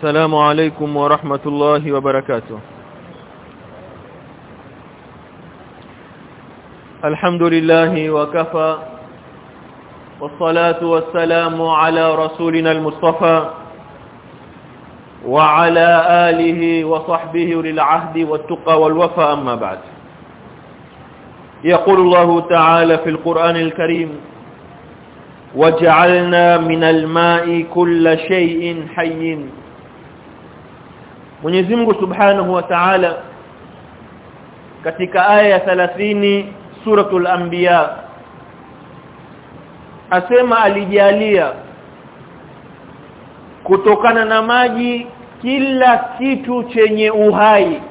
السلام عليكم ورحمة الله وبركاته. الحمد لله وكفى والصلاة والسلام على رسولنا المصطفى وعلى آله وصحبه للعهد والتقى والوفى أما بعد. يقول الله تعالى في القرآن الكريم وجعلنا من الماء كل شيء حي Mwenyezi Mungu Subhanahu wa Ta'ala katika aya ya 30 suratul anbiya asema alijalia kutokana na maji kila kitu chenye uhai.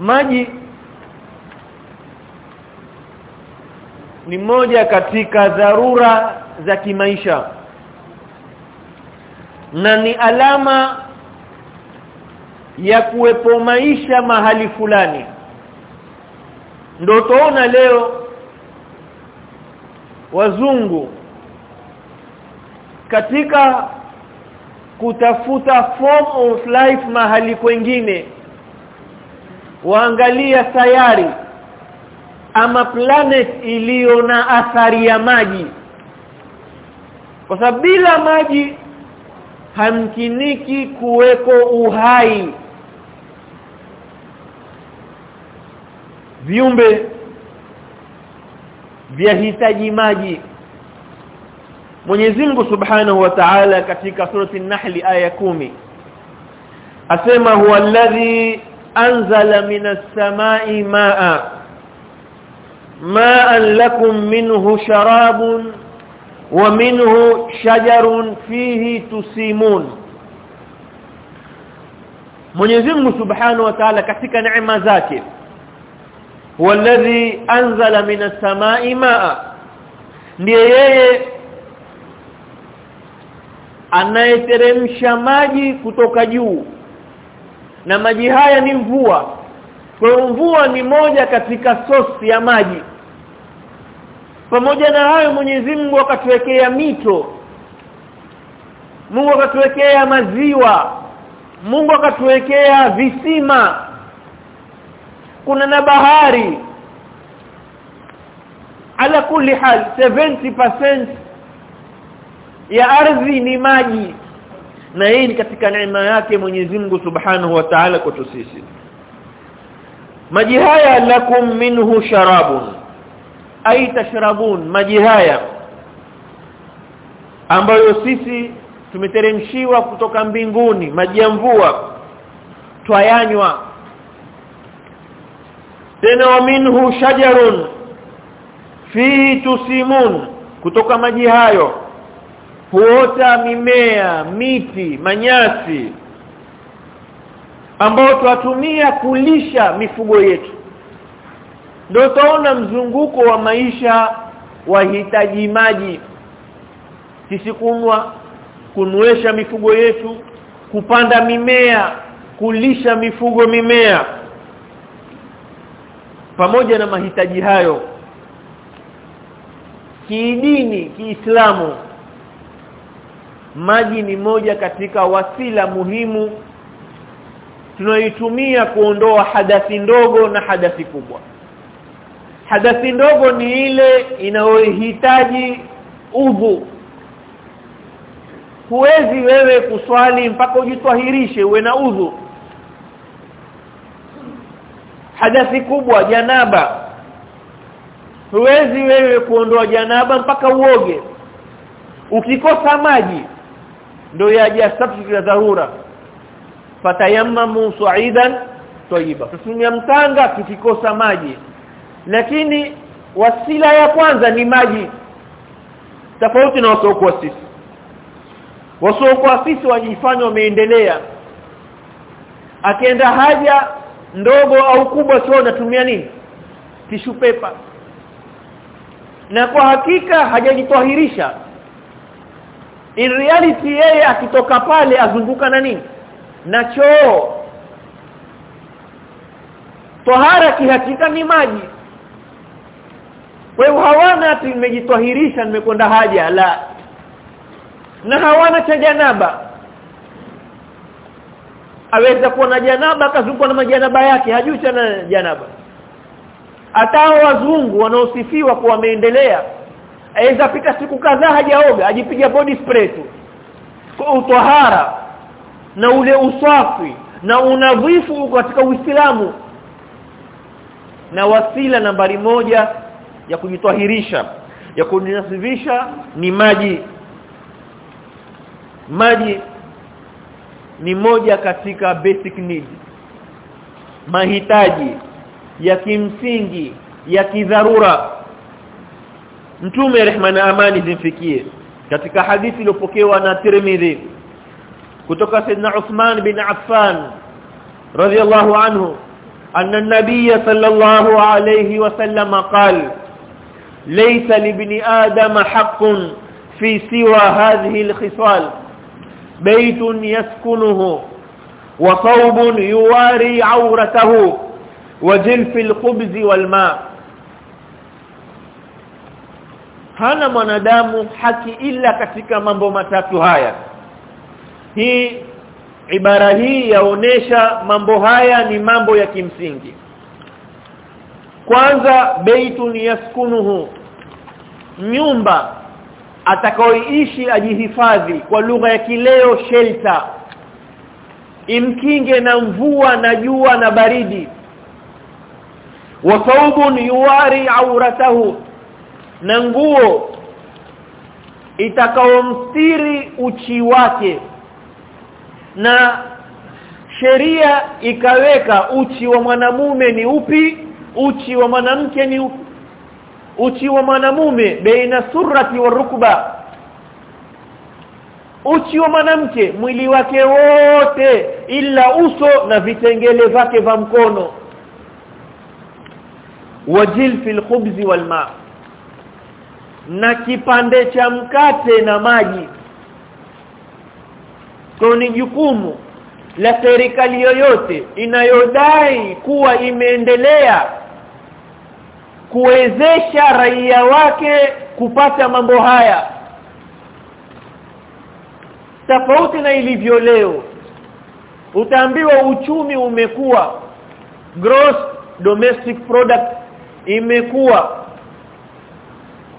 Maji ni moja katika dharura za kimaisha na ni alama ya kuwepo maisha mahali fulani. Ndio tuona leo wazungu katika kutafuta form of life mahali kwengine waangalia sayari ama planet iliyo na athari ya maji. Kwa sababu bila maji hamkiniki kuweko uhai. Viumbe vyahitaji maji. Mwenyezi Mungu Subhanahu wa Ta'ala katika surati An-Nahl aya kumi. Asema huwa alladhi anzala minas samai maa ma'an lakum minhu sharabun wa minhu shajarun fihi tusimun. Mwenyezi Mungu Subhanahu wa Ta'ala katika neema zake walladhi alladhi anzala minas samai maa ndiye yeye anayeteremsha maji kutoka juu na maji haya ni mvua. Kwa mvua ni moja katika sosi ya maji pamoja na hayo Mwenyezi Mungu akatuwekea mito. Mungu akatuwekea maziwa. Mungu akatuwekea visima. Kuna na bahari. Ala kulli hal 70% ya ardhi ni maji. Na hii ni katika neema yake Mwenyezi Mungu Subhanahu wa Ta'ala kwetu sisi. Maji haya lakum minhu sharabun ay tashrabun maji haya ambayo sisi tumeteremshiwa kutoka mbinguni maji ya mvua twayanywa. Tena wa minhu shajarun fi tusimun kutoka maji hayo huota mimea miti manyasi ambayo twatumia kulisha mifugo yetu ndio utaona mzunguko wa maisha wahitaji maji. Sisi kunwa kunwesha mifugo yetu kupanda mimea kulisha mifugo mimea. Pamoja na mahitaji hayo kidini kiislamu maji ni moja katika wasila muhimu tunayoitumia kuondoa hadathi ndogo na hadathi kubwa hadathi ndogo ni ile inayohitaji udhu. Huwezi wewe kuswali mpaka ujitwahirishe uwe na udhu. Hadathi kubwa janaba. Huwezi wewe kuondoa janaba mpaka uoge. Ukikosa maji ndio yaja substitute ya dharura. Fatayammamu su'idan tayyiba. Tutumia mtanga tukikosa maji lakini wasila ya kwanza ni maji. Tofauti na wasiokuwa sisi. Wasiokuwa sisi wajifanya wameendelea. Akienda haja ndogo au kubwa sio natumia nini? Tishu pepa na kwa hakika hajajitwahirisha. In reality yeye akitoka pale azunguka na nini? Na choo. Tohara kihakika ni maji kwa hiyo hawana ati nimejitwahirisha nimekwenda haja la. Na hawana cha janaba. Aweza kuwa na janaba akazungukwa na majanaba yake hajui tena janaba. Atao wazungu wanaosifiwa kuwa wameendelea aweza pita siku kadhaa hajaoga ajipiga body spray tu. Kwa utahara na ule usafi na unadhifu katika Uislamu. Na wasila nambari moja ya kujitwahirisha ya kujinasibisha ni maji. Maji ni moja katika basic need. Mahitaji ya kimsingi ya kidharura. Mtume rehma na amani zimfikie. Katika hadithi iliyopokewa na Tirmidhi kutoka Saidna Uthman bin Affan radhiyallahu anhu anna an-nabiy sallallahu alayhi wasallam qala laysa libni adama haqqun fi siwa hadhihi الخصال بيت baytun yaskunuhu wa thawbun yuwari 'awratahu wa هل al-khubzi wal-ma' hana mwanadamu haki ila katika mambo matatu haya. Hii ibara hii yaonesha mambo haya ni mambo ya kimsingi kwanza baitun yaskunuhu. Nyumba atakaoishi ajihifadhi kwa lugha ya kileo shelter. Imkinge na mvua na jua na baridi. Wa thawbun yuwari auratahu. Na nguo itakaomstiri uchi wake. Na sheria ikaweka uchi wa mwanamume ni upi uchi wa mwanamke ni upi uchi wa mwanamume baina surati wa rukba. Uchi wa mwanamke mwili wake wote ila uso na vitengele vyake vya mkono. Wajil fil khubzi wal ma. Na kipande cha mkate na maji. Kwa ni jukumu la serikali yoyote inayodai kuwa imeendelea kuwezesha raia wake kupata mambo haya. Tofauti na ilivyo leo utaambiwa uchumi umekuwa gross domestic product imekuwa.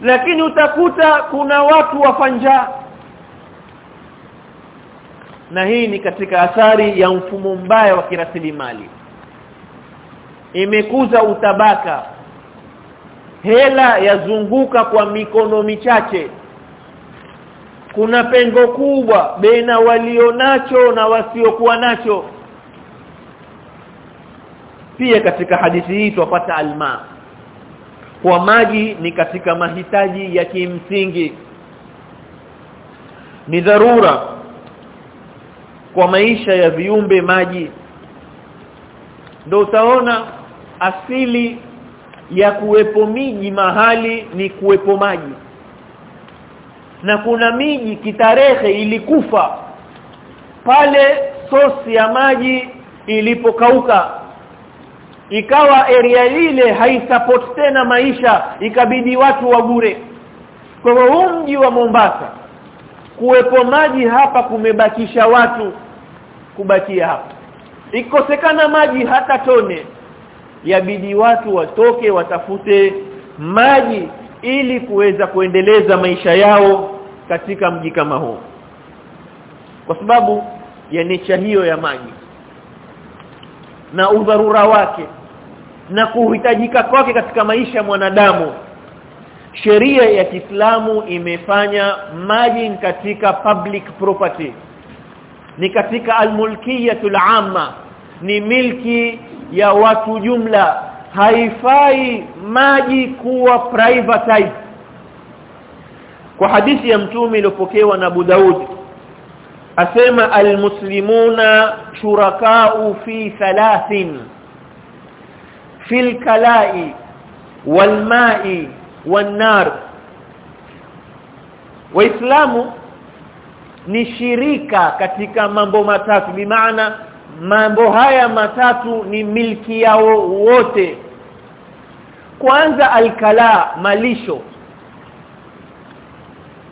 Lakini utakuta kuna watu wafanja na hii ni katika athari ya mfumo mbaya wa kirasilimali. Imekuza utabaka hela yazunguka kwa mikono michache. Kuna pengo kubwa baina walionacho na wasiokuwa nacho. Pia katika hadithi hii tupata alma. Kwa maji ni katika mahitaji ya kimsingi. Ni dharura kwa maisha ya viumbe maji. Ndio utaona asili ya kuwepo miji mahali ni kuwepo maji. Na kuna miji kitarehe ilikufa. Pale sosi ya maji ilipokauka. Ikawa area ile haisupport tena maisha ikabidi watu wagure kwa hivyo mji wa Mombasa kuwepo maji hapa kumebakisha watu kubakia hapa. Ikosekana maji hata tone yabidi watu watoke watafute maji ili kuweza kuendeleza maisha yao katika mji kama huu. Kwa sababu ya nicha hiyo ya maji na udharura wake na kuhitajika kwake katika maisha ya mwanadamu sheria ya Kiislamu imefanya maji katika public property ni katika almulkiyatul amma ni milki ya watu jumla. Haifai maji kuwa private kwa hadithi ya mtume iliyopokewa na Abu Daud asema almuslimuna shurakau fi thalathin fil kalai walma'i wan-nar waislamu ni shirika katika mambo matatu bimaana mambo haya matatu ni milki yao wote. Kwanza alkala malisho.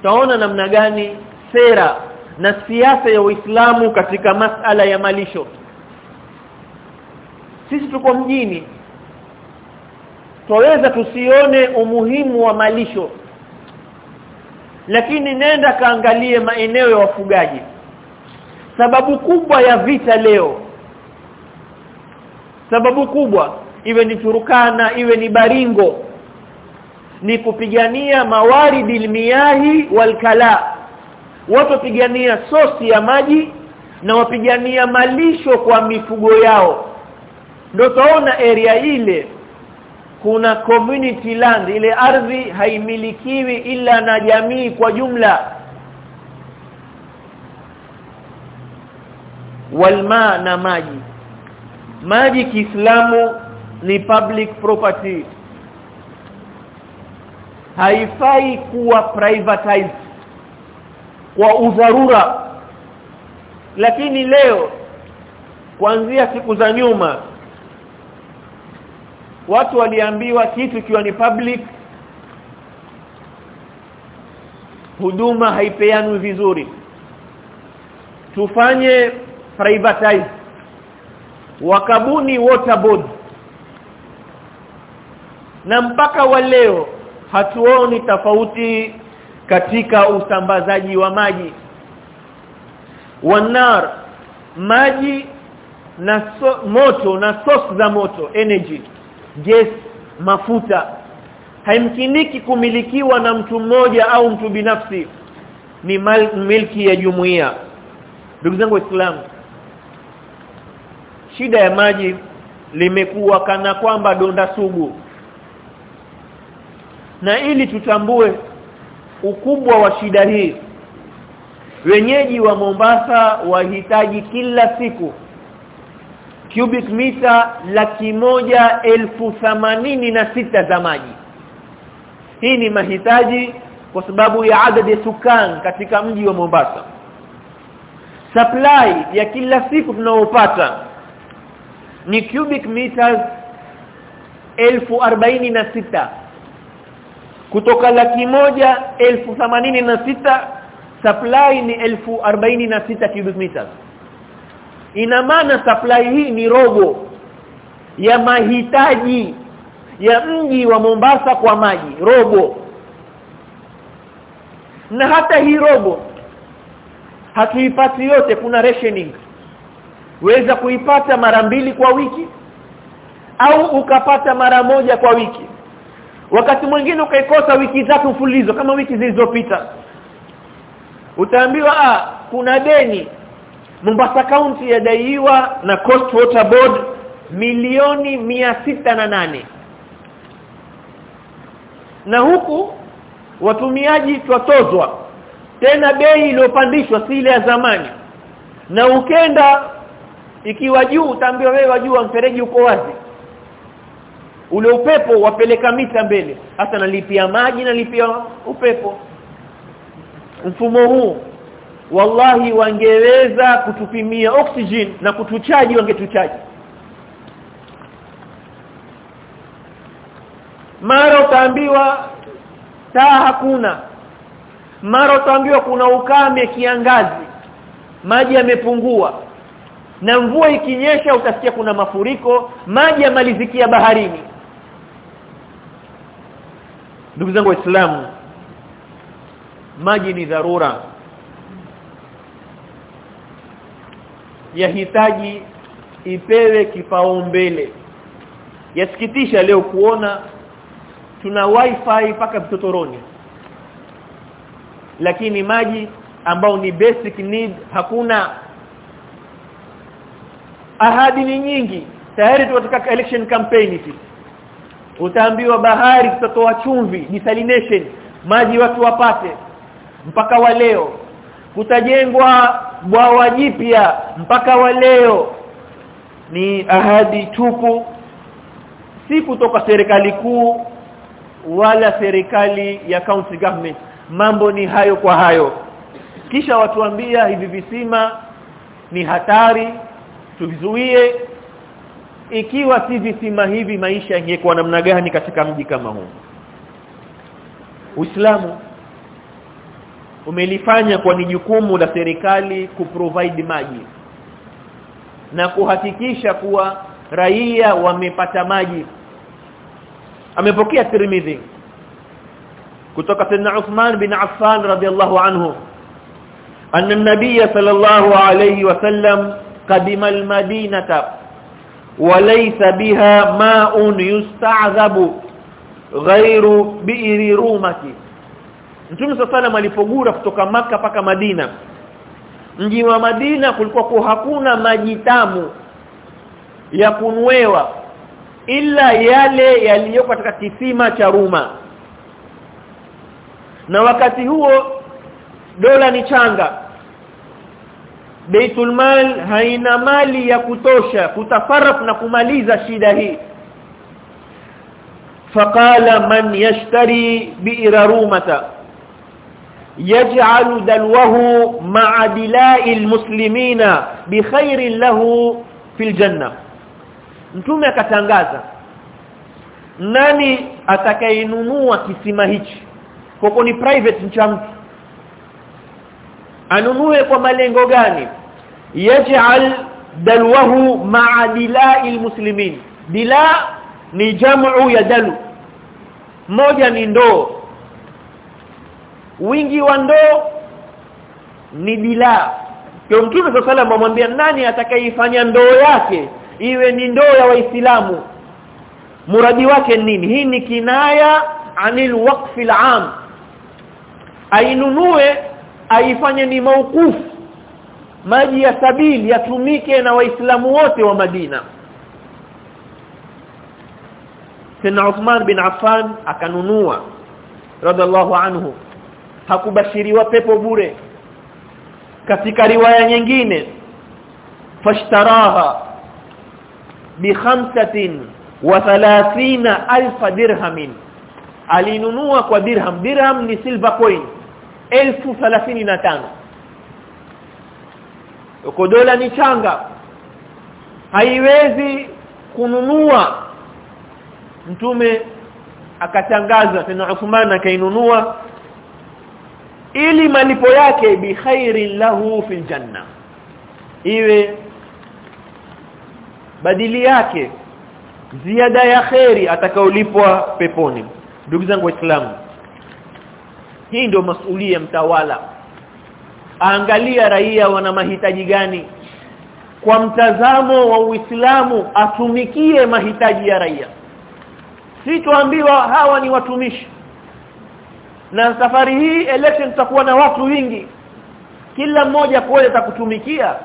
Taona namna gani sera na siasa ya Uislamu katika masala ya malisho. Sisi tuko mjini. Twaweza tusione umuhimu wa malisho. Lakini nenda kaangalie maeneo ya wafugaji sababu kubwa ya vita leo. Sababu kubwa iwe ni Turukana iwe ni Baringo ni kupigania mawaridi miyahi walkala watu wapigania sosi ya maji na wapigania malisho kwa mifugo yao. Ndio taona area ile kuna community land ile ardhi haimilikiwi ila na jamii kwa jumla walma na maji. Maji Kiislamu ni public property. Haifai kuwa privatized kwa udharura. Lakini leo kuanzia siku za nyuma watu waliambiwa kitu ikiwa ni public huduma haipeanwi vizuri. Tufanye privatize wakabuni water board na mpaka wa leo hatuoni tofauti katika usambazaji wa maji. Wanar maji na so, moto na source za moto energy gas mafuta. Haimkiniki kumilikiwa na mtu mmoja au mtu binafsi. Ni mal, milki ya jumuiya. Ndugu zangu waislamu shida ya maji limekuwa kana kwamba donda sugu. Na ili tutambue ukubwa wa shida hii wenyeji wa Mombasa wahitaji kila siku cubic mita laki moja elfu themanini na sita za maji. Hii ni mahitaji kwa sababu ya adadi sukan katika mji wa Mombasa. Supply ya kila siku tunaopata ni cubic meters elfu arobaini na sita. Kutoka laki moja elfu themanini na sita supply ni elfu arobaini na sita cubic meters. Ina maana supply hii ni robo ya mahitaji ya mji wa Mombasa kwa maji robo. Na hata hii robo hatuipati yote kuna rationing weza kuipata mara mbili kwa wiki au ukapata mara moja kwa wiki. Wakati mwingine ukaikosa wiki tatu mfululizo kama wiki zilizopita. Utaambiwa ah kuna deni. Mombasa County yadaiwa na Coast Water Board milioni mia sita na nane. Na huku watumiaji twatozwa. Tena bei iliyopandishwa si ile ya zamani. Na ukenda ikiwa juu utaambiwa wewe wajua mfereji uko wazi. Ule upepo wapeleka mita mbele. Hasa nalipia maji nalipia upepo. Mfumo huu wallahi wangeweza kutupimia oxygen na kutuchaji wangetuchaji. Mara utaambiwa taa hakuna. Mara utaambiwa kuna ukame kiangazi. Maji yamepungua na mvua ikinyesha utasikia kuna mafuriko maji yamalizikia baharini. Ndugu zangu waislamu maji ni dharura. Yahitaji ipewe kipaumbele. Yasikitisha leo kuona tuna wifi paka vitotoroni lakini maji ambao ni basic need hakuna ahadi ni nyingi. Tayari tu katika election campaign sisi. Utaambiwa bahari tutatoa chumvi desalination maji watu wapate. Mpaka wa leo. Kutajengwa bwawa jipya mpaka wa leo. Ni ahadi tupu. Si kutoka serikali kuu wala serikali ya county government. Mambo ni hayo kwa hayo. Kisha watuambia hivi visima ni hatari tuvizuie ikiwa si visima hivi maisha yangekuwa namna gani katika mji kama huu? Uislamu umelifanya kwa ni jukumu la serikali kuprovide maji na kuhakikisha kuwa raia wamepata maji. Amepokea Tirmidhi kutoka Sayyidina Uthman bin Affan radiyallahu anhu. Anna an-nabiy sallallahu alayhi wasallam qadima al-madinata walaysa biha ma'un yusta'dhabu ghairu bi'ri rumati. Mtume sallallahu alipogura kutoka maka paka Madina mji wa Madina kulikuwa hakuna maji tamu ya kunwewa ila yale yaliyo katika kisima cha Ruma. Na wakati huo dola ni changa Baitul Mal haina mali ya kutosha kutafaraf na kumaliza shida hii. Faqala man yashtari bi'irarumata yaj'alu dalwahu ma'a dila'il muslimina bikhairin lahu fil janna. Mtume akatangaza nani atakayenunua kisima hichi? Kwa ni private cha mtu. Anunue kwa malengo gani? Yaj'al dalwahu ma'a dila'il muslimin. Dila ni jamu ya dalu. Moja ni ndoo. Wingi wa ndoo ni dila. Kwa mtume sallallahu alayhi amwambia nani atakayeifanya ndoo yake iwe ni ndoo ya waislamu? Muradi wake nini? Hii ni kinaya anil waqfi al-am ainunue aifanye ni maukufu maji ya sabili yatumike na waislamu wote wa Madina. Sayyidina Uthman bin Affan akanunua radhiallahu anhu. Hakubashiriwa pepo bure. Katika riwaya nyingine fashtaraha bi khamsatin wa thalathina alfa dirhamin. Alinunua kwa dirham. Dirham ni silver coin 1035 dola ni changa. Haiwezi kununua. Mtume akatangaza tena Uthman akainunua ili malipo yake bi khairin lahu fil janna. Iwe badili yake ziada ya khairi atakaolipwa peponi. Ndugu zangu waislamu hii ndio masulia mtawala angalia raia wana mahitaji gani. Kwa mtazamo wa Uislamu atumikie mahitaji ya raia. Si tuambiwa hawa ni watumishi. Na safari hii election tutakuwa na watu wingi kila mmoja kweli atakutumikia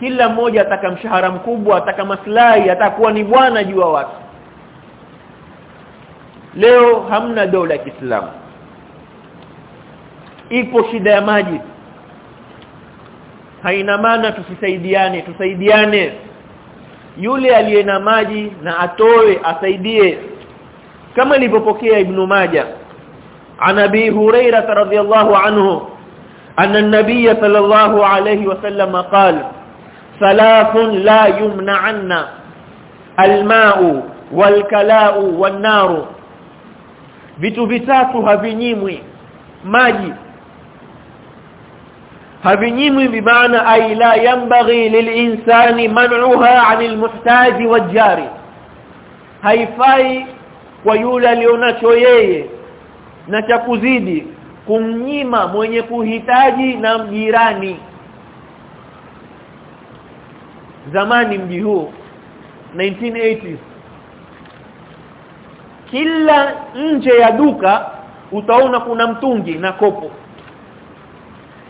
kila mmoja ataka mshahara mkubwa ataka maslahi atakuwa ni bwana juu wa watu. Leo hamna dola ya Kiislamu. Ipo shida ya maji haina maana tusisaidiane tusaidiane yule aliye na maji na atoe asaidie kama ilivyopokea ibn Majah عن ابي هريره رضي الله عنه ان النبي صلى الله عليه وسلم قال ثلاث لا يمنعن الماء والكلاء والنار vitu vitatu havinyimwi maji havinyimwi bimaana ay la yanbaghi lilinsani man'uha 'anil muhtaji wajari haifai kwa yule alionacho yeye na cha kuzidi kumnyima mwenye kuhitaji na mjirani. Zamani mji huu 1980s kila nje ya duka utaona kuna mtungi na kopo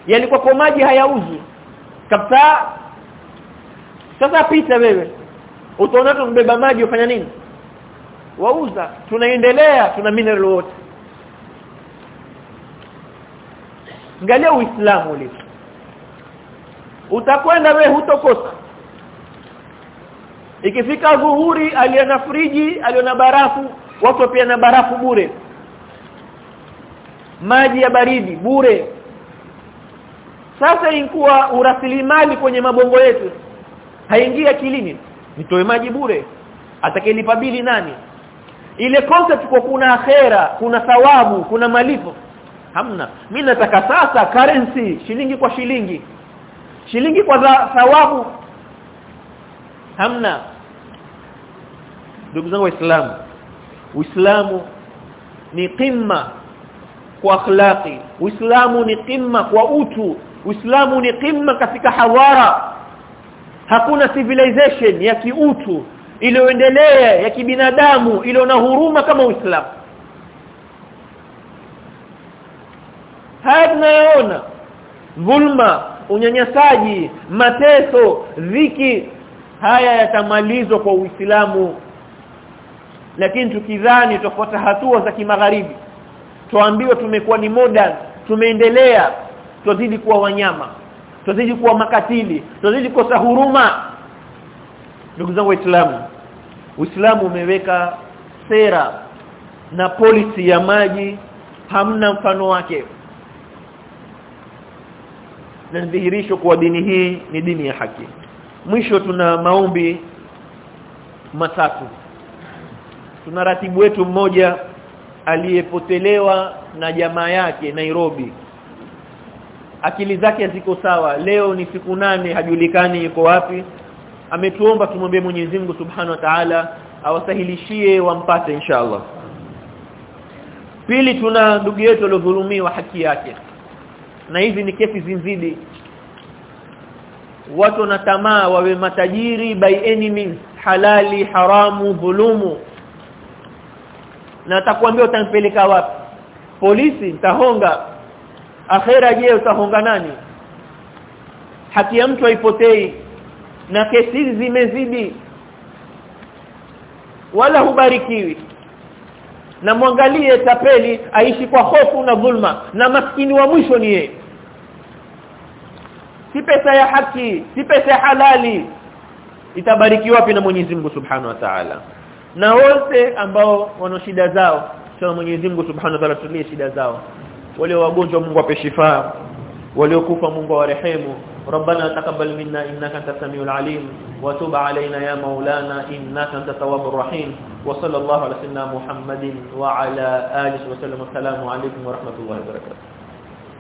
yalikuwa kwa maji hayauzi. Kabisa. Sasa pita wewe. Utaona tu mbeba maji ufanya nini? Wauza. Tunaendelea tuna mineral water. Ngalia uislamu ulivyo. Utakwenda wewe hutokosa. Ikifika dhuhuri aliona friji aliona barafu watu pia na barafu bure. Maji ya baridi bure sasa inkuwa urasilimali kwenye mabongo yetu haingii akilini nitoe maji bure atakayelipa bili nani? Ile concept kwa kuna akhera kuna thawabu kuna malipo hamna. Mimi nataka sasa currency shilingi kwa shilingi. Shilingi kwa thawabu hamna. Ndugu zangu waislamu uislamu ni qimma kwa akhlaqi uislamu ni qimma kwa utu uislamu ni qimma katika hawara. Hakuna civilization ya kiutu iliyoendelea ya kibinadamu iliyo na huruma kama uislamu. Haya tunayoona dhulma unyanyasaji mateso dhiki haya yatamalizwa kwa Uislamu. Lakini tukidhani tutafuata hatua za kimagharibi tuambiwa tumekuwa ni modern tumeendelea tuzidi kuwa wanyama. Tuzidi kuwa makatili. Tuzidi kukosa huruma. Ndugu zangu waislamu Uislamu umeweka sera na polisi ya maji hamna mfano wake. Na dhihirisho kwa dini hii ni dini ya haki. Mwisho tuna maombi matatu. Tuna ratibu wetu mmoja aliyepotelewa na jamaa yake Nairobi akili zake ziko sawa. Leo ni siku nane hajulikani yuko wapi. Ametuomba tumwombe Mwenyezi Mungu Subhanahu wa Ta'ala awasahilishie wampate inshallah. Pili tuna ndugu yetu aliyodhulumiwa haki yake. Na hizi ni kesi zinzidi. Watu na tamaa wawe matajiri by any means. Halali haramu dhulumu. Na atakwambia utampeleka wapi? Polisi tahonga akhera je utahonga nani? Haki ya mtu haipotei. Na kesi zimezidi. Wala hubarikiwi. Na mwangalie tapeli aishi kwa hofu na dhulma. Na maskini wa mwisho ni yeye. Si pesa ya haki si pesa ya halali. Itabarikiwa wapi na Mwenyezi Mungu Subhanahu wa Ta'ala? Na wote ambao wana shida zao sema Mwenyezi Mungu Subhanahu wa Ta'ala tulie shida zao wale wagonjwa Mungu ape shifa. Waliokufa Mungu awarehemu. ربنا تقبل منا انك انت السميع العليم وتب علينا يا مولانا انك انت التواب الرحيم وصلى الله على سيدنا محمد وعلى اله وسلم السلام عليكم ورحمه الله وبركاته